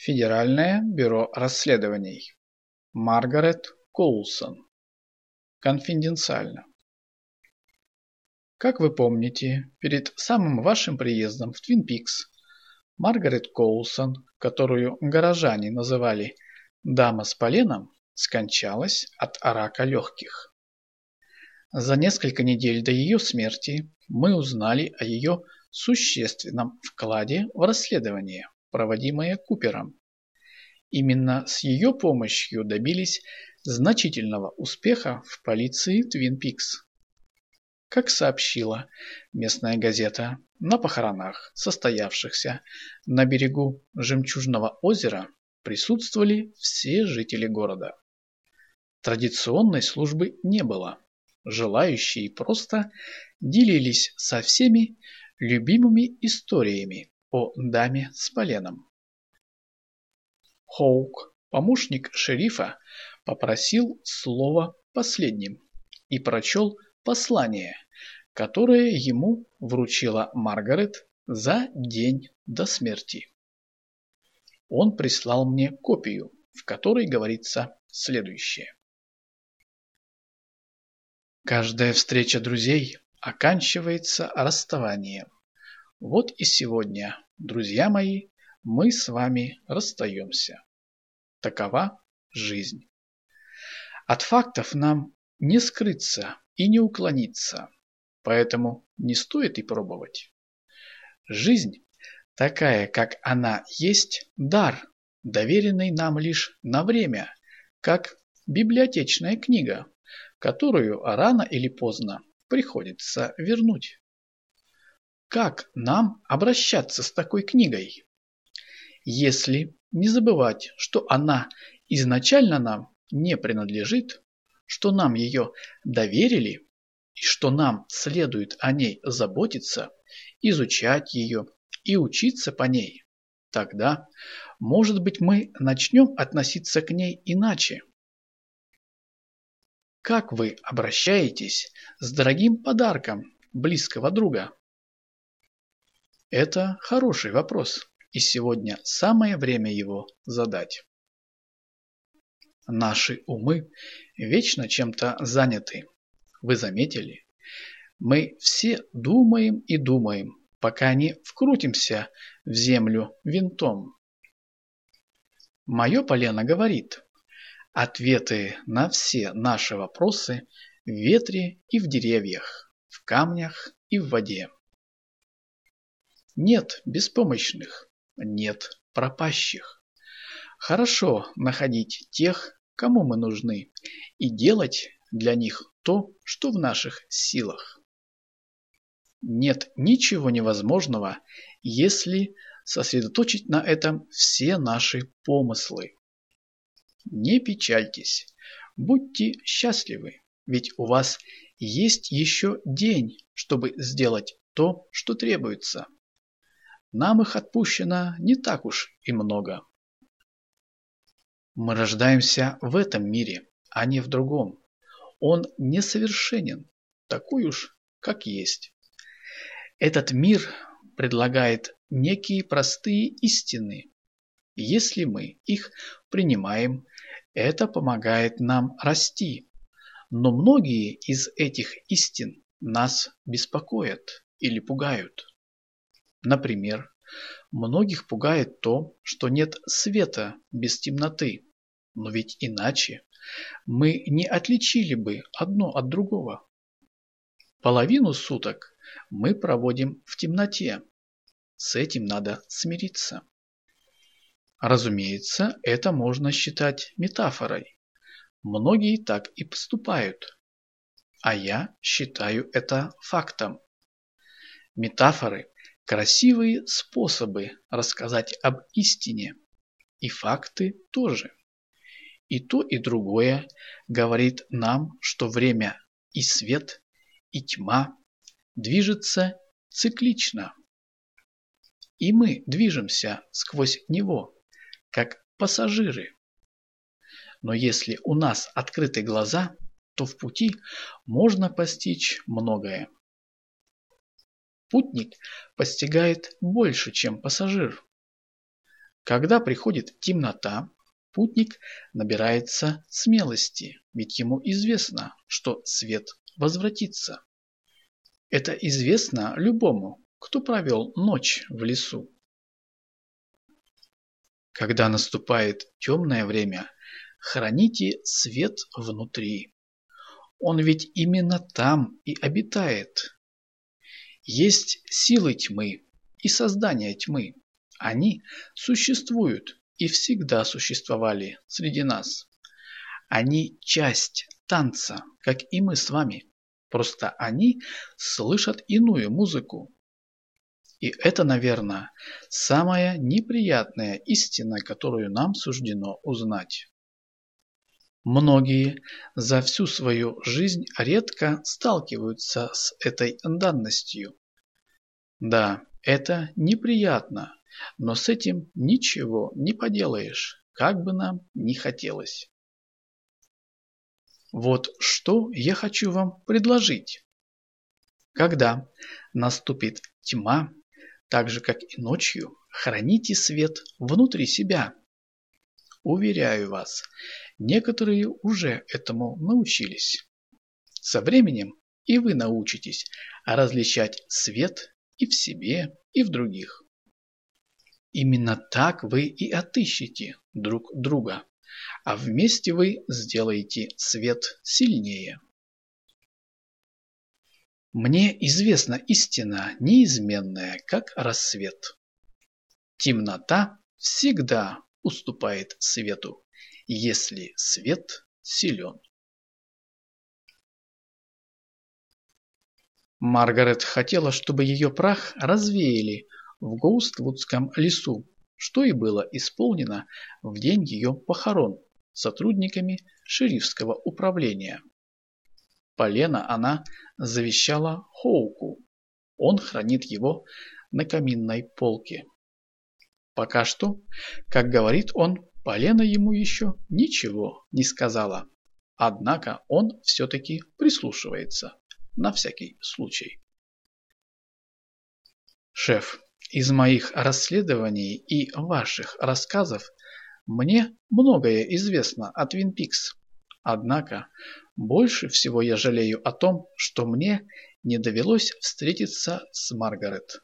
Федеральное бюро расследований. Маргарет Коулсон. Конфиденциально. Как вы помните, перед самым вашим приездом в Твин Пикс Маргарет Коулсон, которую горожане называли «дама с поленом», скончалась от рака легких. За несколько недель до ее смерти мы узнали о ее существенном вкладе в расследование, проводимое Купером. Именно с ее помощью добились значительного успеха в полиции Твин Пикс. Как сообщила местная газета, на похоронах, состоявшихся на берегу Жемчужного озера, присутствовали все жители города. Традиционной службы не было. Желающие просто делились со всеми любимыми историями о даме с поленом. Хоук, помощник шерифа, попросил слово последним и прочел послание, которое ему вручила Маргарет за день до смерти. Он прислал мне копию, в которой говорится следующее. Каждая встреча друзей оканчивается расставанием. Вот и сегодня, друзья мои, мы с вами расстаемся. Такова жизнь. От фактов нам не скрыться и не уклониться, поэтому не стоит и пробовать. Жизнь, такая, как она есть, дар, доверенный нам лишь на время, как библиотечная книга, которую рано или поздно приходится вернуть. Как нам обращаться с такой книгой? Если не забывать, что она изначально нам не принадлежит, что нам ее доверили и что нам следует о ней заботиться, изучать ее и учиться по ней, тогда, может быть, мы начнем относиться к ней иначе. Как вы обращаетесь с дорогим подарком близкого друга? Это хороший вопрос, и сегодня самое время его задать. Наши умы вечно чем-то заняты. Вы заметили? Мы все думаем и думаем, пока не вкрутимся в землю винтом. Мое полено говорит, ответы на все наши вопросы в ветре и в деревьях, в камнях и в воде. Нет беспомощных, нет пропащих. Хорошо находить тех, кому мы нужны, и делать для них то, что в наших силах. Нет ничего невозможного, если сосредоточить на этом все наши помыслы. Не печальтесь, будьте счастливы, ведь у вас есть еще день, чтобы сделать то, что требуется. Нам их отпущено не так уж и много. Мы рождаемся в этом мире, а не в другом. Он несовершенен, такой уж, как есть. Этот мир предлагает некие простые истины. Если мы их принимаем, это помогает нам расти. Но многие из этих истин нас беспокоят или пугают. Например, многих пугает то, что нет света без темноты. Но ведь иначе мы не отличили бы одно от другого. Половину суток мы проводим в темноте. С этим надо смириться. Разумеется, это можно считать метафорой. Многие так и поступают. А я считаю это фактом. Метафоры Красивые способы рассказать об истине. И факты тоже. И то, и другое говорит нам, что время и свет, и тьма движется циклично. И мы движемся сквозь него, как пассажиры. Но если у нас открыты глаза, то в пути можно постичь многое. Путник постигает больше, чем пассажир. Когда приходит темнота, путник набирается смелости, ведь ему известно, что свет возвратится. Это известно любому, кто провел ночь в лесу. Когда наступает темное время, храните свет внутри. Он ведь именно там и обитает. Есть силы тьмы и создания тьмы. Они существуют и всегда существовали среди нас. Они часть танца, как и мы с вами. Просто они слышат иную музыку, и это, наверное, самая неприятная истина, которую нам суждено узнать. Многие за всю свою жизнь редко сталкиваются с этой данностью. Да, это неприятно, но с этим ничего не поделаешь, как бы нам ни хотелось. Вот что я хочу вам предложить. Когда наступит тьма, так же как и ночью, храните свет внутри себя. Уверяю вас, некоторые уже этому научились. Со временем и вы научитесь различать свет и в себе, и в других. Именно так вы и отыщете друг друга, а вместе вы сделаете свет сильнее. Мне известна истина неизменная, как рассвет. Темнота всегда уступает свету, если свет силен. Маргарет хотела, чтобы ее прах развеяли в Гоуствудском лесу, что и было исполнено в день ее похорон сотрудниками шерифского управления. Полено она завещала Хоуку. Он хранит его на каминной полке. Пока что, как говорит он, Полена ему еще ничего не сказала. Однако он все-таки прислушивается, на всякий случай. Шеф, из моих расследований и ваших рассказов мне многое известно о Твин Пикс. Однако больше всего я жалею о том, что мне не довелось встретиться с Маргарет.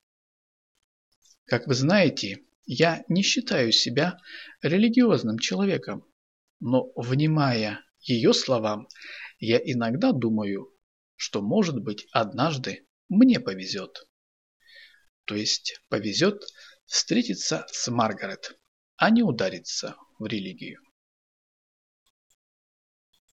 Как вы знаете, я не считаю себя религиозным человеком, но, внимая ее словам, я иногда думаю, что, может быть, однажды мне повезет. То есть повезет встретиться с Маргарет, а не удариться в религию.